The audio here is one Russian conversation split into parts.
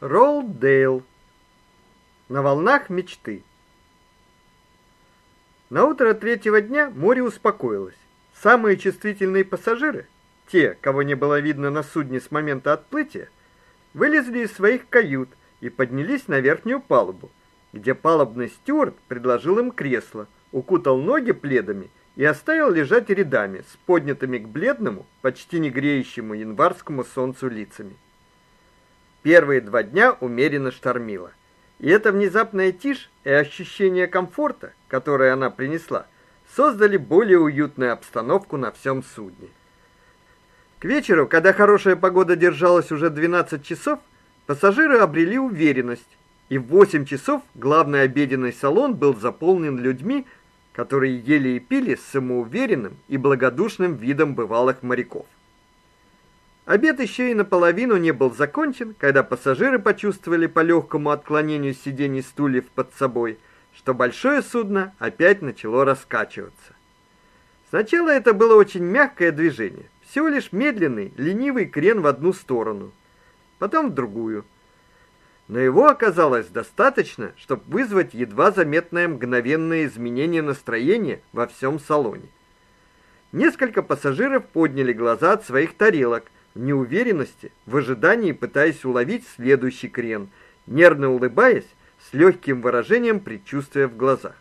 Роллдейл. На волнах мечты. На утро третьего дня море успокоилось. Самые чувствительные пассажиры, те, кого не было видно на судне с момента отплытия, вылезли из своих кают и поднялись на верхнюю палубу, где палубный стюард предложил им кресло, укутал ноги пледами и оставил лежать рядами с поднятыми к бледному, почти не греющему январскому солнцу лицами. Первые два дня умеренно штормило. И эта внезапная тишь и ощущение комфорта, которое она принесла, создали более уютную обстановку на всем судне. К вечеру, когда хорошая погода держалась уже 12 часов, пассажиры обрели уверенность, и в 8 часов главный обеденный салон был заполнен людьми, которые ели и пили с самоуверенным и благодушным видом бывалых моряков. Обед еще и наполовину не был закончен, когда пассажиры почувствовали по легкому отклонению сидений стульев под собой, что большое судно опять начало раскачиваться. Сначала это было очень мягкое движение, всего лишь медленный, ленивый крен в одну сторону, потом в другую. Но его оказалось достаточно, чтобы вызвать едва заметное мгновенное изменение настроения во всем салоне. Несколько пассажиров подняли глаза от своих тарелок, неуверенности, в ожидании пытаясь уловить следующий крен, нервно улыбаясь, с легким выражением предчувствия в глазах.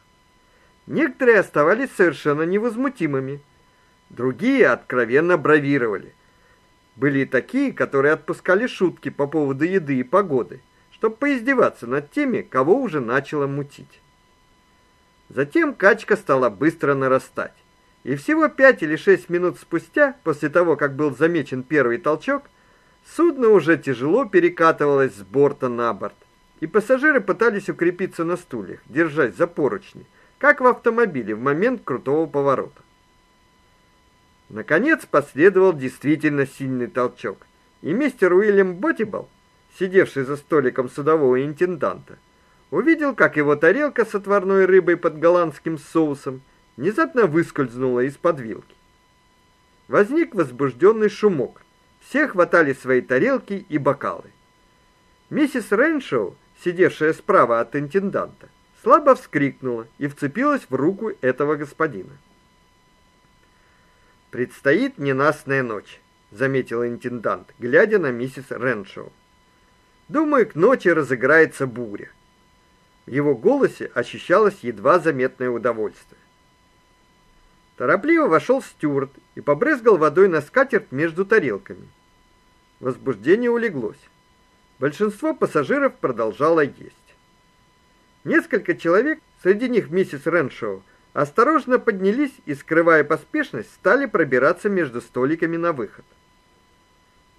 Некоторые оставались совершенно невозмутимыми, другие откровенно бравировали. Были и такие, которые отпускали шутки по поводу еды и погоды, чтобы поиздеваться над теми, кого уже начало мутить. Затем качка стала быстро нарастать. И всего пять или шесть минут спустя, после того, как был замечен первый толчок, судно уже тяжело перекатывалось с борта на борт, и пассажиры пытались укрепиться на стульях, держась за поручни, как в автомобиле в момент крутого поворота. Наконец последовал действительно сильный толчок, и мистер Уильям Боттибл, сидевший за столиком судового интенданта, увидел, как его тарелка с отварной рыбой под голландским соусом внезапно выскользнула из-под вилки. Возник возбужденный шумок. Все хватали свои тарелки и бокалы. Миссис Реншоу, сидевшая справа от интенданта, слабо вскрикнула и вцепилась в руку этого господина. Предстоит ненастная ночь, заметил интендант, глядя на миссис Реншоу. Думаю, к ночи разыграется буря. В его голосе ощущалось едва заметное удовольствие. Торопливо вошел Стюарт и побрызгал водой на скатерть между тарелками. Возбуждение улеглось. Большинство пассажиров продолжало есть. Несколько человек, среди них миссис Реншоу, осторожно поднялись и, скрывая поспешность, стали пробираться между столиками на выход.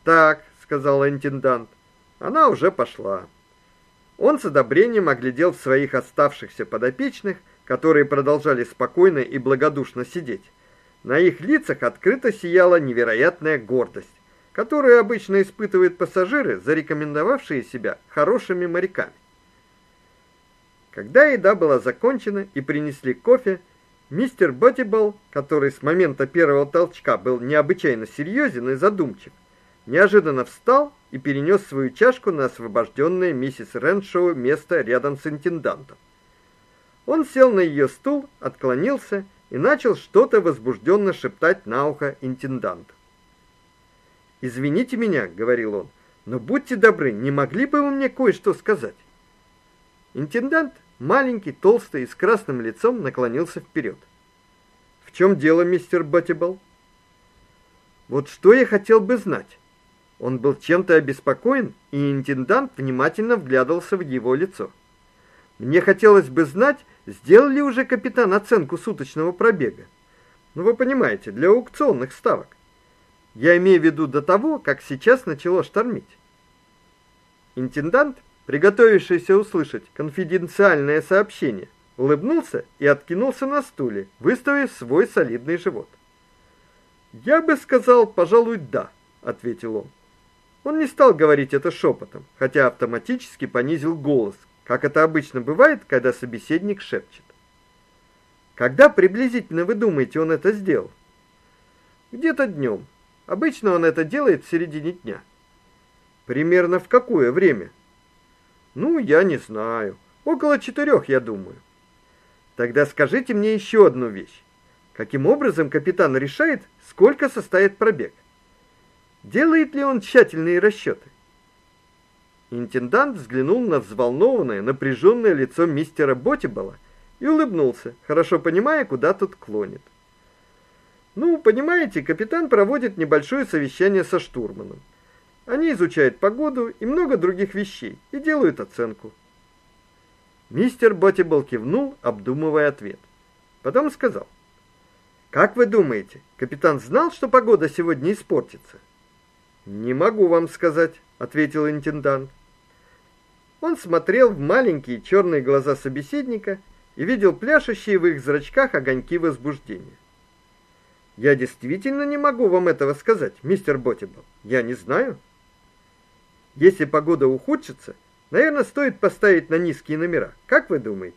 "Так", сказал интендант. "Она уже пошла". Он с одобрением оглядел своих оставшихся подопечных которые продолжали спокойно и благодушно сидеть. На их лицах открыто сияла невероятная гордость, которую обычно испытывают пассажиры, зарекомендовавшие себя хорошими моряками. Когда еда была закончена и принесли кофе, мистер Боттибл, который с момента первого толчка был необычайно серьезен и задумчив, неожиданно встал и перенес свою чашку на освобожденное миссис Реншоу место рядом с интендантом. Он сел на ее стул, отклонился и начал что-то возбужденно шептать на ухо интенданту. "Извините меня", говорил он. "Но будьте добры, не могли бы вы мне кое-что сказать?" Интендант, маленький, толстый и с красным лицом, наклонился вперед. "В чем дело, мистер Боттибл?" "Вот что я хотел бы знать." Он был чем-то обеспокоен, и интендант внимательно вглядывался в его лицо. Мне хотелось бы знать, Сделали уже капитан оценку суточного пробега. Ну вы понимаете, для аукционных ставок. Я имею в виду до того, как сейчас начало штормить. Интендант, приготовившийся услышать конфиденциальное сообщение, улыбнулся и откинулся на стуле, выставив свой солидный живот. Я бы сказал, пожалуй, да, ответил он. Он не стал говорить это шепотом, хотя автоматически понизил голос, как это обычно бывает, когда собеседник шепчет. Когда приблизительно вы думаете, он это сделал? Где-то днем. Обычно он это делает в середине дня. Примерно в какое время? Ну, я не знаю. Около четырех, я думаю. Тогда скажите мне еще одну вещь. Каким образом капитан решает, сколько составит пробег? Делает ли он тщательные расчеты? Интендант взглянул на взволнованное, напряженное лицо мистера Ботибала и улыбнулся, хорошо понимая, куда тот клонит. Ну, понимаете, капитан проводит небольшое совещание со штурманом. Они изучают погоду и много других вещей и делают оценку. Мистер Ботибл кивнул, обдумывая ответ. Потом сказал: "Как вы думаете, капитан знал, что погода сегодня испортится?" "Не могу вам сказать", ответил интендант. Он смотрел в маленькие черные глаза собеседника и видел пляшущие в их зрачках огоньки возбуждения. Я действительно не могу вам этого сказать, мистер Ботибл. Я не знаю. Если погода ухудшится, наверное, стоит поставить на низкие номера. Как вы думаете?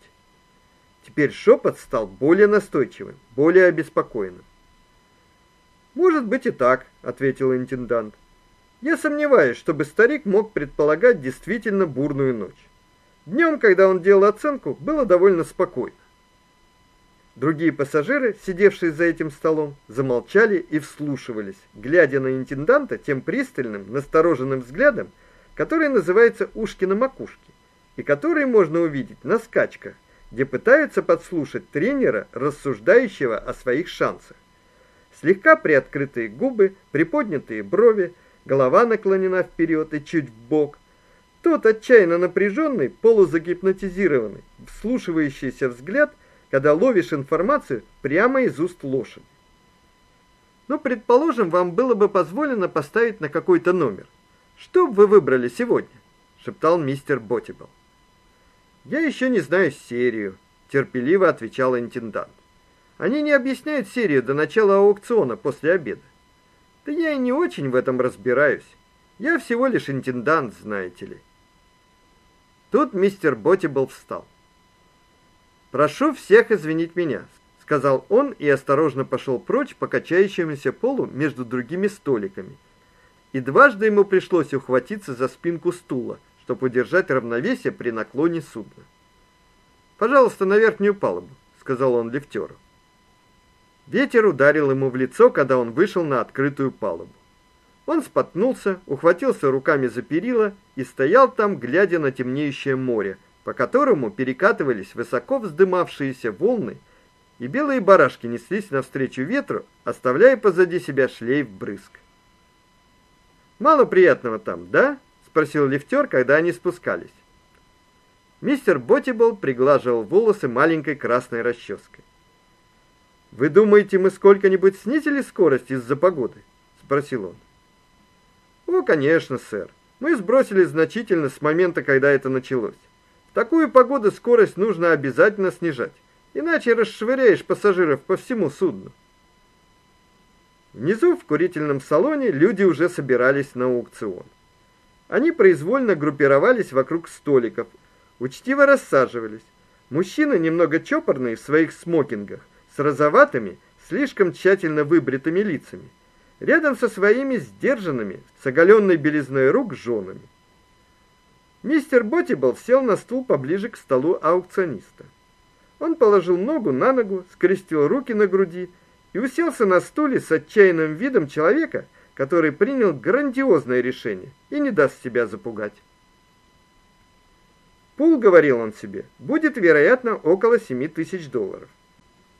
Теперь шепот стал более настойчивым, более обеспокоенным. Может быть и так, ответил интендант. Я сомневаюсь, чтобы старик мог предполагать действительно бурную ночь. Днем, когда он делал оценку, было довольно спокойно. Другие пассажиры, сидевшие за этим столом, замолчали и вслушивались, глядя на интенданта тем пристальным, настороженным взглядом, который называется ушки на макушке, и который можно увидеть на скачках, где пытаются подслушать тренера, рассуждающего о своих шансах. Слегка приоткрытые губы, приподнятые брови, голова наклонена вперед и чуть вбок. Тот отчаянно напряженный, полузагипнотизированный, вслушивающийся взгляд, когда ловишь информацию прямо из уст лошади. Ну, предположим, вам было бы позволено поставить на какой-то номер. Что бы вы выбрали сегодня? шептал мистер Ботибл. Я еще не знаю серию, терпеливо отвечал интендант. Они не объясняют серию до начала аукциона после обеда. Да я и не очень в этом разбираюсь. Я всего лишь интендант, знаете ли. Тут мистер Ботибл встал. Прошу всех извинить меня, сказал он и осторожно пошел прочь по качающемуся полу между другими столиками. И дважды ему пришлось ухватиться за спинку стула, чтобы удержать равновесие при наклоне судна. "Пожалуйста, на верхнюю палубу", сказал он лифтёру. Ветер ударил ему в лицо, когда он вышел на открытую палубу. Он споткнулся, ухватился руками за перила и стоял там, глядя на темнеющее море, по которому перекатывались высоко вздымавшиеся волны, и белые барашки неслись навстречу ветру, оставляя позади себя шлейф брызг. Мало приятного там, да? спросил лифтер, когда они спускались. Мистер Ботибл приглаживал волосы маленькой красной расческой. Вы думаете, мы сколько-нибудь снизили скорость из-за погоды? спросил он. О, конечно, сэр. Мы сбросили значительно с момента, когда это началось. В такую погоду скорость нужно обязательно снижать, иначе расшвыряешь пассажиров по всему судну. Внизу в курительном салоне люди уже собирались на аукцион. Они произвольно группировались вокруг столиков, учтиво рассаживались. Мужчины немного чопорные в своих смокингах, с розоватыми, слишком тщательно выбритыми лицами, рядом со своими сдержанными, с оголенной белизной рук женами. Мистер Ботибл сел на стул поближе к столу аукциониста. Он положил ногу на ногу, скрестил руки на груди и уселся на стуле с отчаянным видом человека, который принял грандиозное решение и не даст себя запугать. Пул, говорил он себе, будет, вероятно, около семи тысяч долларов.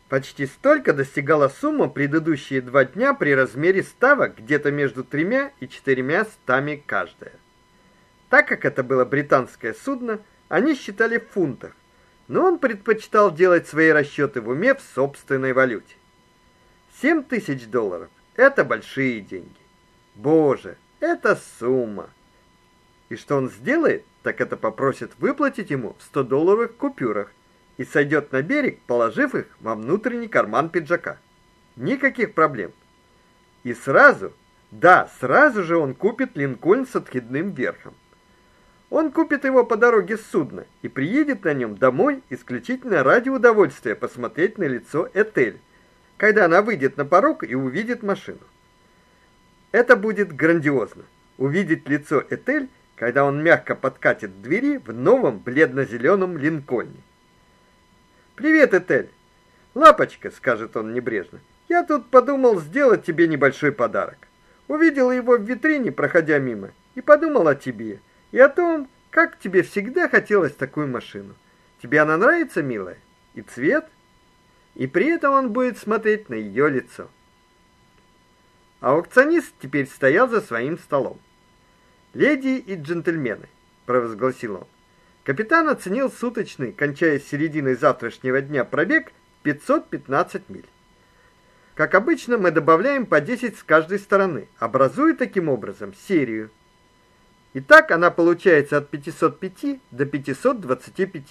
Почти столько достигала сумма предыдущие два дня при размере ставок где-то между тремя и четырьмя стами каждая. Так как это было британское судно, они считали в фунтах, но он предпочитал делать свои расчеты в уме в собственной валюте. Семь тысяч долларов это большие деньги. Боже, это сумма. И что он сделает? Так это попросит выплатить ему в 100-долларовых купюрах и сойдет на берег, положив их во внутренний карман пиджака. Никаких проблем. И сразу, да, сразу же он купит Линкольн с откидным верхом. Он купит его по дороге с судна и приедет на нем домой исключительно ради удовольствия посмотреть на лицо Этель, когда она выйдет на порог и увидит машину. Это будет грандиозно увидеть лицо Этель, когда он мягко подкатит к двери в новом бледно зеленом Линкольне. Привет, Этель. Лапочка, скажет он небрежно. Я тут подумал сделать тебе небольшой подарок. Увидел его в витрине, проходя мимо, и подумал о тебе и о том, как тебе всегда хотелось такую машину. Тебе она нравится, милая? И цвет? И при этом он будет смотреть на ее лицо. Аукционист теперь стоял за своим столом. "Леди и джентльмены", провозгласил он. Капитан оценил суточный, кончая серединой завтрашнего дня, пробег 515 миль. Как обычно, мы добавляем по 10 с каждой стороны, образуя таким образом серию. Итак, она получается от 505 до 525.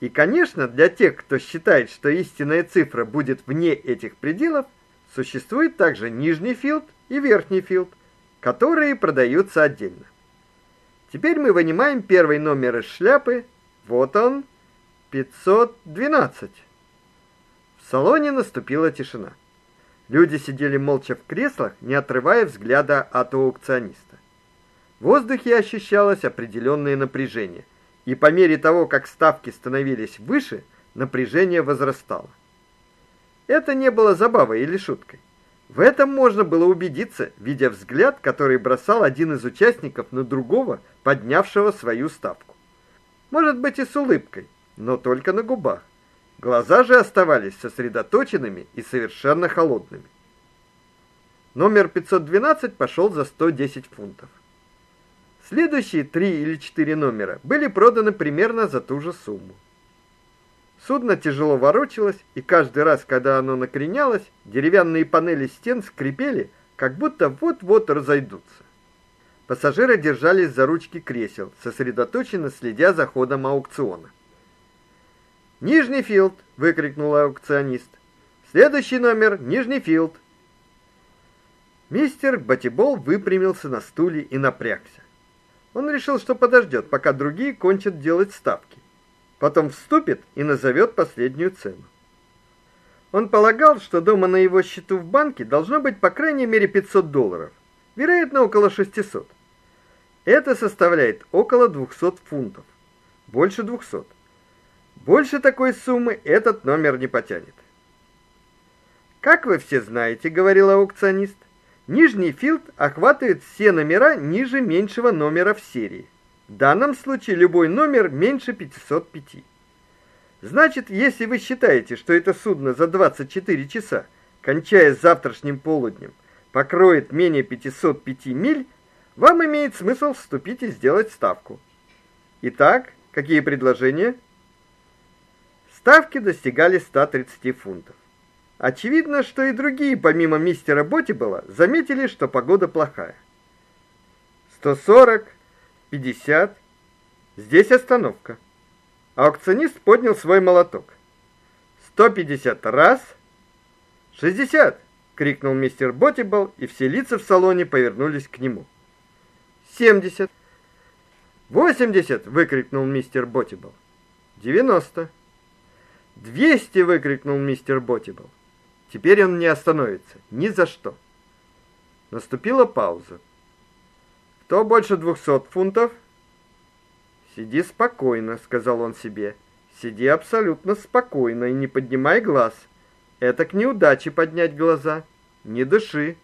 И, конечно, для тех, кто считает, что истинная цифра будет вне этих пределов, существует также нижний филд и верхний филд, которые продаются отдельно. Теперь мы вынимаем первый номер из шляпы. Вот он, 512. В салоне наступила тишина. Люди сидели молча в креслах, не отрывая взгляда от аукциониста. В воздухе ощущалось определенное напряжение, и по мере того, как ставки становились выше, напряжение возрастало. Это не было забавой или шуткой. В этом можно было убедиться, видя взгляд, который бросал один из участников на другого, поднявшего свою ставку. Может быть и с улыбкой, но только на губах. Глаза же оставались сосредоточенными и совершенно холодными. Номер 512 пошел за 110 фунтов. Следующие три или четыре номера были проданы примерно за ту же сумму. Судно тяжело ворочалось, и каждый раз, когда оно накренялось, деревянные панели стен скрипели, как будто вот-вот разойдутся. Пассажиры держались за ручки кресел, сосредоточенно следя за ходом аукциона. Нижний филд, выкрикнул аукционист. Следующий номер Нижний филд. Мистер Батибол выпрямился на стуле и напрягся. Он решил, что подождет, пока другие кончат делать ставки. Потом вступит и назовет последнюю цену. Он полагал, что дома на его счету в банке должно быть по крайней мере 500 долларов, вероятно, около 600. Это составляет около 200 фунтов. Больше 200. Больше такой суммы этот номер не потянет. Как вы все знаете, говорил аукционист, нижний филд охватывает все номера ниже меньшего номера в серии. В данном случае любой номер меньше 505. Значит, если вы считаете, что это судно за 24 часа, кончая с завтрашним полуднем, покроет менее 505 миль, вам имеет смысл вступить и сделать ставку. Итак, какие предложения? Ставки достигали 130 фунтов. Очевидно, что и другие, помимо мистера Ботибела, заметили, что погода плохая. 140, 50. Здесь остановка. Аукционист поднял свой молоток. 150 раз. 60, крикнул мистер Ботибел, и все лица в салоне повернулись к нему. 70. 80, выкрикнул мистер Ботибел. 90. «Двести!» — выкрикнул мистер Ботибл. Теперь он не остановится, ни за что. Наступила пауза. Кто больше двухсот фунтов? Сиди спокойно, сказал он себе. Сиди абсолютно спокойно и не поднимай глаз. Это к неудаче поднять глаза. Не дыши.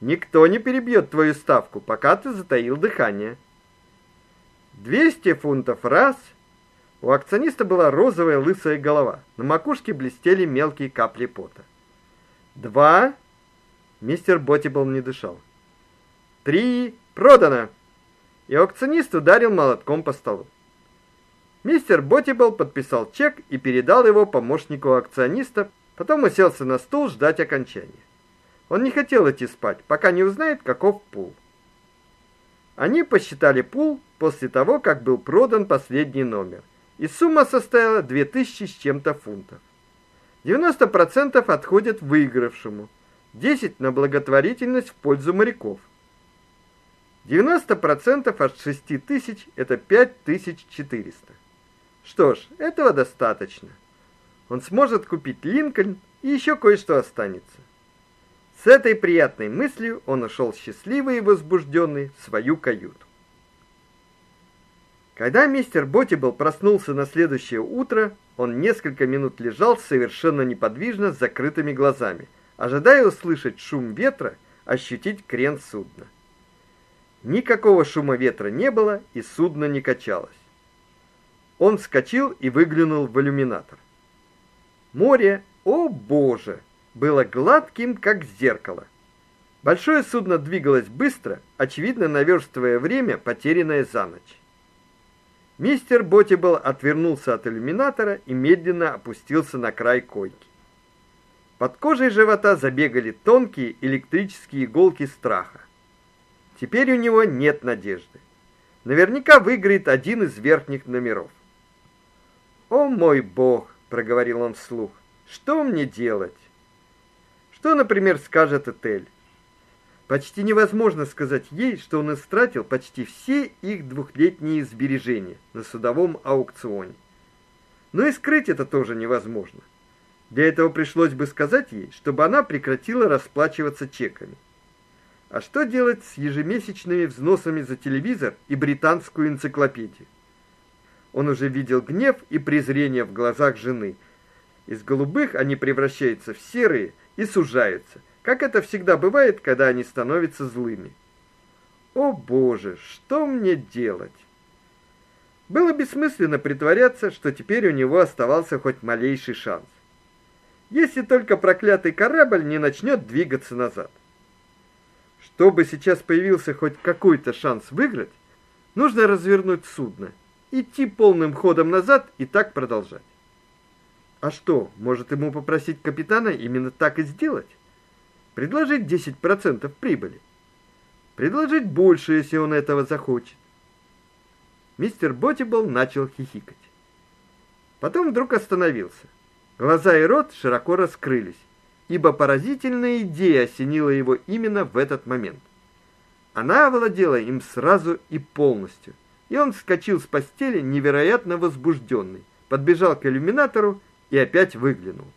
Никто не перебьет твою ставку, пока ты затаил дыхание. Двести фунтов раз, у акциониста была розовая лысая голова. На макушке блестели мелкие капли пота. Два. Мистер Ботибл не дышал. Три. Продано. И акционист ударил молотком по столу. Мистер Ботибл подписал чек и передал его помощнику акциониста, потом уселся на стул ждать окончания. Он не хотел идти спать, пока не узнает, каков пул. Они посчитали пул после того, как был продан последний номер и сумма составила 2000 с чем-то фунтов. 90% отходят выигравшему, 10 на благотворительность в пользу моряков. 90% от 6000 это 5400. Что ж, этого достаточно. Он сможет купить Линкольн и еще кое-что останется. С этой приятной мыслью он ушел счастливый и возбужденный в свою каюту. Когда мистер Ботибл проснулся на следующее утро, он несколько минут лежал совершенно неподвижно с закрытыми глазами, ожидая услышать шум ветра, ощутить крен судна. Никакого шума ветра не было, и судно не качалось. Он вскочил и выглянул в иллюминатор. Море, о боже, было гладким, как зеркало. Большое судно двигалось быстро, очевидно, наверстывая время, потерянное за ночь. Мистер Ботибл отвернулся от иллюминатора и медленно опустился на край койки. Под кожей живота забегали тонкие электрические иголки страха. Теперь у него нет надежды. Наверняка выиграет один из верхних номеров. "О мой бог", проговорил он вслух. "Что мне делать?" Что, например, скажет Этель? Почти невозможно сказать ей, что он истратил почти все их двухлетние сбережения на судовом аукционе. Но и скрыть это тоже невозможно. Для этого пришлось бы сказать ей, чтобы она прекратила расплачиваться чеками. А что делать с ежемесячными взносами за телевизор и британскую энциклопедию? Он уже видел гнев и презрение в глазах жены. Из голубых они превращаются в серые и сужаются, как это всегда бывает, когда они становятся злыми. О, боже, что мне делать? Было бессмысленно притворяться, что теперь у него оставался хоть малейший шанс. Если только проклятый корабль не начнет двигаться назад. Чтобы сейчас появился хоть какой-то шанс выиграть, нужно развернуть судно, идти полным ходом назад и так продолжать. А что, может ему попросить капитана именно так и сделать? предложить 10% прибыли. Предложить больше, если он этого захочет. Мистер Ботибл начал хихикать. Потом вдруг остановился. Глаза и рот широко раскрылись, ибо поразительная идея осенила его именно в этот момент. Она овладела им сразу и полностью, и он вскочил с постели невероятно возбужденный, подбежал к иллюминатору и опять выглянул.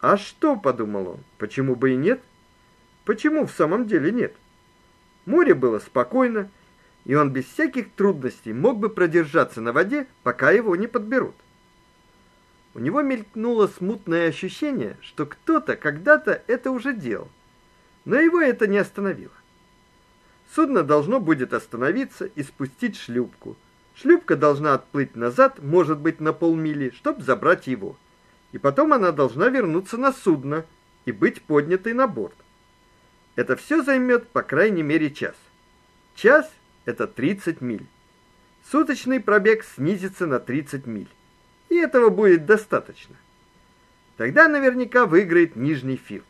А что, подумал он, почему бы и нет? Почему в самом деле нет? Море было спокойно, и он без всяких трудностей мог бы продержаться на воде, пока его не подберут. У него мелькнуло смутное ощущение, что кто-то когда-то это уже делал. Но его это не остановило. Судно должно будет остановиться и спустить шлюпку. Шлюпка должна отплыть назад, может быть, на полмили, чтобы забрать его и потом она должна вернуться на судно и быть поднятой на борт. Это все займет по крайней мере час. Час это 30 миль. Суточный пробег снизится на 30 миль. И этого будет достаточно. Тогда наверняка выиграет Нижний Филд.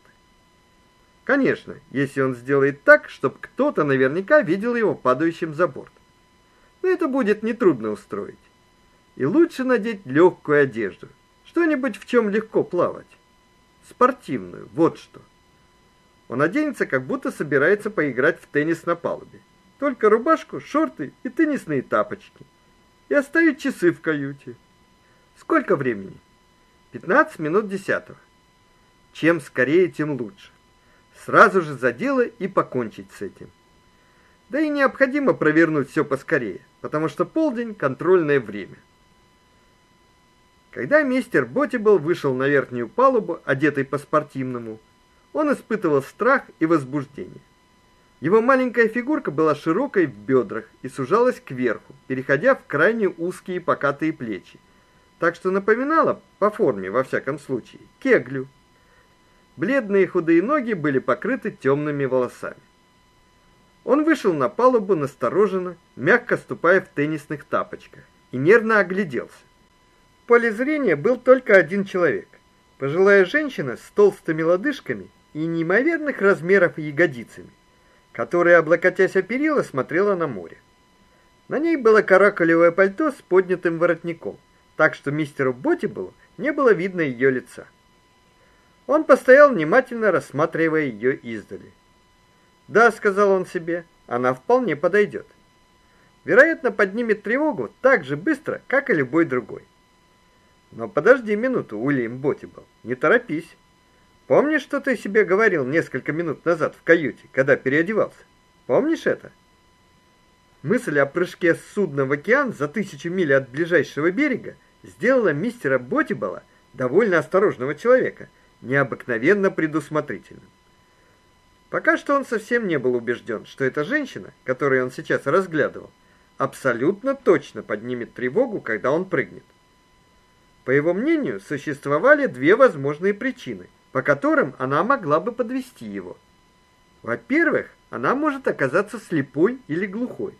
Конечно, если он сделает так, чтобы кто-то наверняка видел его падающим за борт. Но это будет нетрудно устроить. И лучше надеть легкую одежду, что-нибудь, в чем легко плавать. Спортивную, вот что. Он оденется, как будто собирается поиграть в теннис на палубе. Только рубашку, шорты и теннисные тапочки. И оставить часы в каюте. Сколько времени? 15 минут десятого. Чем скорее, тем лучше. Сразу же за дело и покончить с этим. Да и необходимо провернуть все поскорее, потому что полдень контрольное время. Когда мистер Ботибл вышел на верхнюю палубу, одетый по-спортивному, он испытывал страх и возбуждение. Его маленькая фигурка была широкой в бедрах и сужалась кверху, переходя в крайне узкие покатые плечи, так что напоминала по форме во всяком случае кеглю. Бледные худые ноги были покрыты темными волосами. Он вышел на палубу настороженно, мягко ступая в теннисных тапочках, и нервно огляделся поле зрения был только один человек. Пожилая женщина с толстыми лодыжками и неимоверных размеров ягодицами, которая, облокотясь о перила, смотрела на море. На ней было каракулевое пальто с поднятым воротником, так что мистеру Ботибелу не было видно ее лица. Он постоял внимательно рассматривая ее издали. "Да", сказал он себе. "Она вполне подойдет. Вероятно, поднимет тревогу так же быстро, как и любой другой. Но подожди минуту, Уильям Ботибл, не торопись. Помнишь, что ты себе говорил несколько минут назад в каюте, когда переодевался? Помнишь это? Мысль о прыжке с судна в океан за тысячи миль от ближайшего берега сделала мистера Ботибала, довольно осторожного человека, необыкновенно предусмотрительным. Пока что он совсем не был убежден, что эта женщина, которую он сейчас разглядывал, абсолютно точно поднимет тревогу, когда он прыгнет. По его мнению, существовали две возможные причины, по которым она могла бы подвести его. Во-первых, она может оказаться слепой или глухой.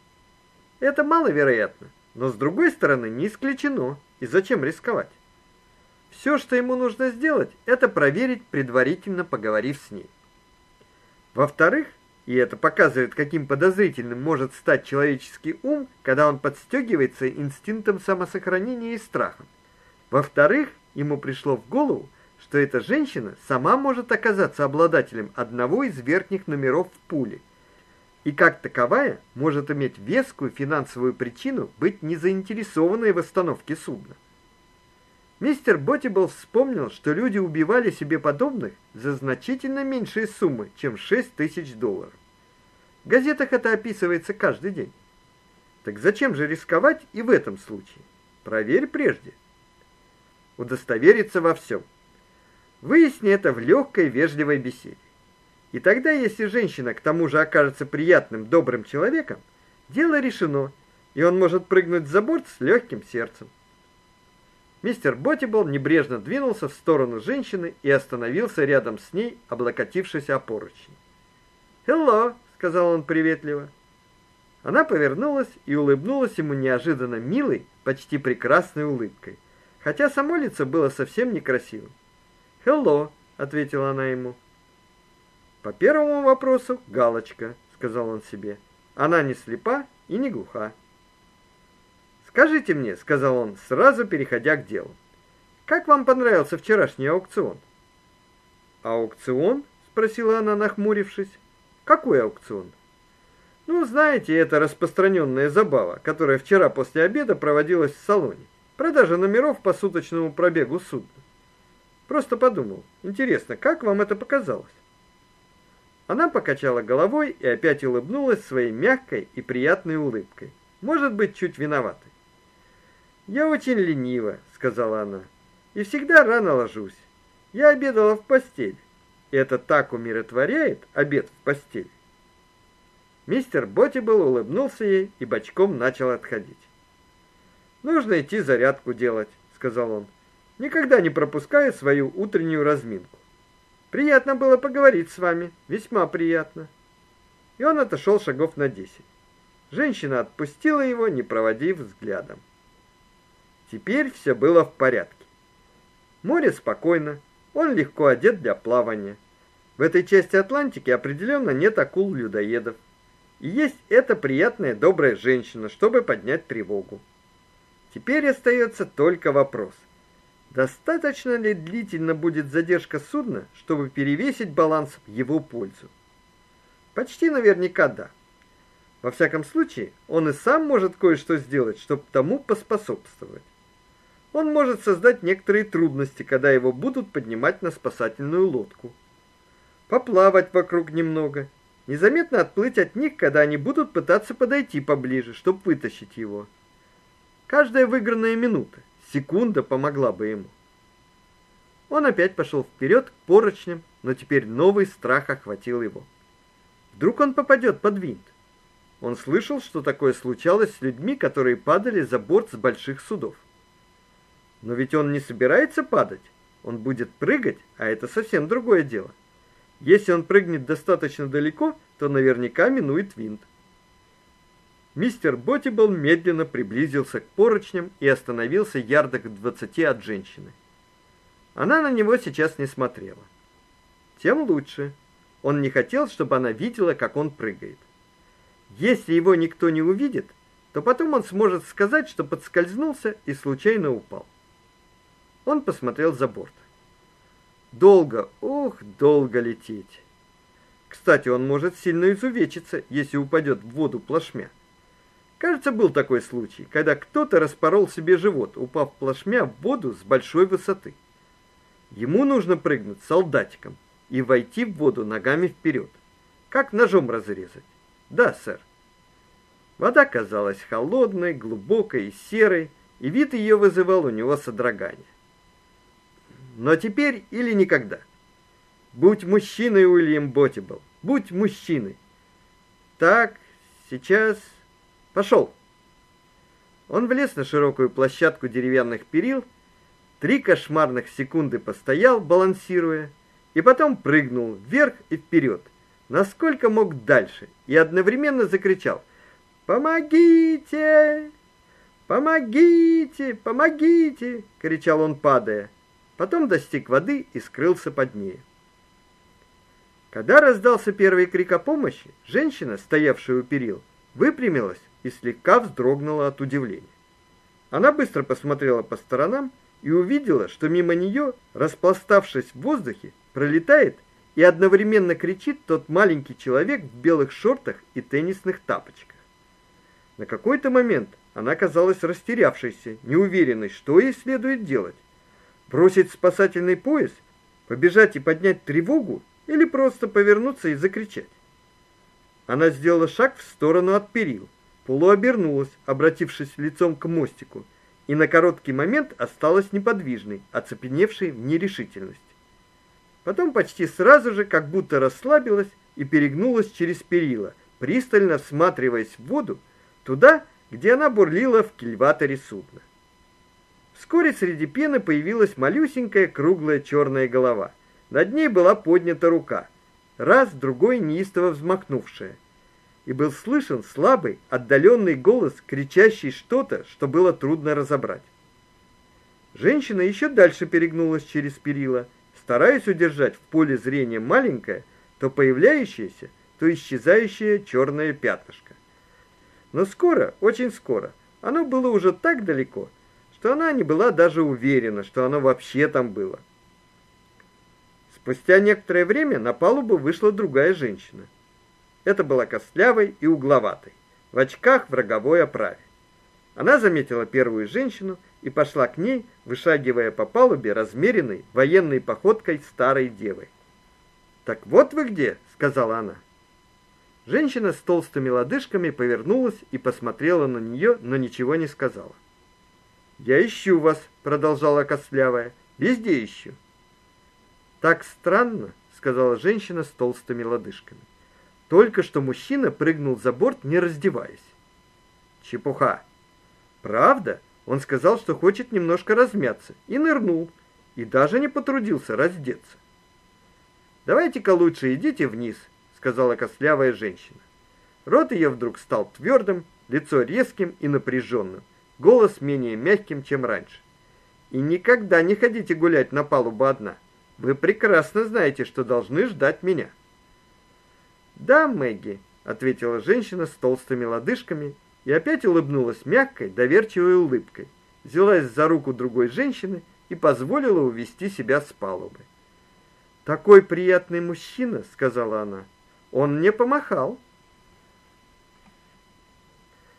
Это маловероятно, но с другой стороны, не исключено. И зачем рисковать? Все, что ему нужно сделать, это проверить, предварительно поговорив с ней. Во-вторых, и это показывает, каким подозрительным может стать человеческий ум, когда он подстегивается инстинктом самосохранения и страхом. Во-вторых, ему пришло в голову, что эта женщина сама может оказаться обладателем одного из верхних номеров в пуле. И как таковая может иметь вескую финансовую причину быть не заинтересованной в остановке судна. Мистер Боттибл вспомнил, что люди убивали себе подобных за значительно меньшие суммы, чем 6 тысяч долларов. В газетах это описывается каждый день. Так зачем же рисковать и в этом случае? Проверь прежде. Удостовериться во всем. Выясни это в легкой, вежливой беседе. И тогда, если женщина к тому же окажется приятным, добрым человеком, дело решено, и он может прыгнуть за борт с легким сердцем. Мистер Боттибл небрежно двинулся в сторону женщины и остановился рядом с ней, облокотившись о поручень. "Hello", сказал он приветливо. Она повернулась и улыбнулась ему неожиданно милой, почти прекрасной улыбкой, хотя само лицо было совсем некрасивым. "Hello", ответила она ему. По первому вопросу галочка, сказал он себе. Она не слепа и не глуха. Скажите мне, сказал он, сразу переходя к делу. Как вам понравился вчерашний аукцион? Аукцион? спросила она, нахмурившись. Какой аукцион? Ну, знаете, это распространенная забава, которая вчера после обеда проводилась в салоне. Продажа номеров по суточному пробегу судна. Просто подумал, интересно, как вам это показалось? Она покачала головой и опять улыбнулась своей мягкой и приятной улыбкой. Может быть, чуть виноватой. Я очень ленива, сказала она. И всегда рано ложусь. Я обедала в постель. И это так умиротворяет обед в постель. Мистер Боттибл улыбнулся ей и бочком начал отходить. Нужно идти зарядку делать, сказал он. Никогда не пропускаю свою утреннюю разминку. Приятно было поговорить с вами, весьма приятно. И он отошел шагов на десять. Женщина отпустила его, не проводив взглядом. Теперь все было в порядке. Море спокойно, он легко одет для плавания. В этой части Атлантики определенно нет акул-людоедов. И есть эта приятная, добрая женщина, чтобы поднять тревогу. Теперь остается только вопрос: достаточно ли длительно будет задержка судна, чтобы перевесить баланс в его пользу? Почти наверняка да. Во всяком случае, он и сам может кое-что сделать, чтобы тому поспособствовать он может создать некоторые трудности, когда его будут поднимать на спасательную лодку. Поплавать вокруг немного, незаметно отплыть от них, когда они будут пытаться подойти поближе, чтобы вытащить его. Каждая выигранная минута, секунда помогла бы ему. Он опять пошел вперед к поручням, но теперь новый страх охватил его. Вдруг он попадет под винт. Он слышал, что такое случалось с людьми, которые падали за борт с больших судов. Но ведь он не собирается падать. Он будет прыгать, а это совсем другое дело. Если он прыгнет достаточно далеко, то наверняка минует винт. Мистер Боттибл медленно приблизился к поручням и остановился ярдах в двадцати от женщины. Она на него сейчас не смотрела. Тем лучше. Он не хотел, чтобы она видела, как он прыгает. Если его никто не увидит, то потом он сможет сказать, что подскользнулся и случайно упал. Он посмотрел за борт. Долго, ох, долго лететь. Кстати, он может сильно изувечиться, если упадет в воду плашмя. Кажется, был такой случай, когда кто-то распорол себе живот, упав плашмя в воду с большой высоты. Ему нужно прыгнуть солдатиком и войти в воду ногами вперед. Как ножом разрезать? Да, сэр. Вода казалась холодной, глубокой и серой, и вид ее вызывал у него содрогание. Но теперь или никогда. Будь мужчиной, Уильям Боттибл, будь мужчиной. Так, сейчас пошел. Он влез на широкую площадку деревянных перил, три кошмарных секунды постоял, балансируя, и потом прыгнул вверх и вперед, насколько мог дальше, и одновременно закричал: "Помогите! Помогите! Помогите!" кричал он, падая. Потом достиг воды и скрылся под ней. Когда раздался первый крик о помощи, женщина, стоявшая у перил, выпрямилась и слегка вздрогнула от удивления. Она быстро посмотрела по сторонам и увидела, что мимо нее, распластавшись в воздухе, пролетает и одновременно кричит тот маленький человек в белых шортах и теннисных тапочках. На какой-то момент она казалась растерявшейся, неуверенной, что ей следует делать. Бросить спасательный пояс, побежать и поднять тревогу или просто повернуться и закричать. Она сделала шаг в сторону от перил, полуобернулась, обратившись лицом к мостику, и на короткий момент осталась неподвижной, оцепеневшей в нерешительности. Потом почти сразу же, как будто расслабилась и перегнулась через перила, пристально всматриваясь в воду, туда, где она бурлила в кильваторе судна. Вскоре среди пены появилась малюсенькая круглая черная голова. Над ней была поднята рука, раз другой неистово взмахнувшая и был слышен слабый, отдаленный голос, кричащий что-то, что было трудно разобрать. Женщина еще дальше перегнулась через перила, стараясь удержать в поле зрения маленькое, то появляющееся, то исчезающее черное пятнышко. Но скоро, очень скоро, оно было уже так далеко, что она не была даже уверена, что оно вообще там было. Спустя некоторое время на палубу вышла другая женщина. Это была костлявой и угловатой, в очках в роговой оправе. Она заметила первую женщину и пошла к ней, вышагивая по палубе размеренной военной походкой старой девы. "Так вот вы где", сказала она. Женщина с толстыми лодыжками повернулась и посмотрела на нее, но ничего не сказала. "Я ищу вас", продолжала костлявая. "Везде ищу". "Так странно", сказала женщина с толстыми лодыжками. Только что мужчина прыгнул за борт, не раздеваясь. Чепуха. Правда? Он сказал, что хочет немножко размяться, и нырнул, и даже не потрудился раздеться. Давайте-ка лучше идите вниз, сказала костлявая женщина. Рот ее вдруг стал твердым, лицо резким и напряженным, голос менее мягким, чем раньше. И никогда не ходите гулять на палубу одна. Вы прекрасно знаете, что должны ждать меня. "Да, Мэгги", ответила женщина с толстыми лодыжками и опять улыбнулась мягкой, доверчивой улыбкой. Взялась за руку другой женщины и позволила увести себя с палубы. "Такой приятный мужчина", сказала она. "Он мне помахал".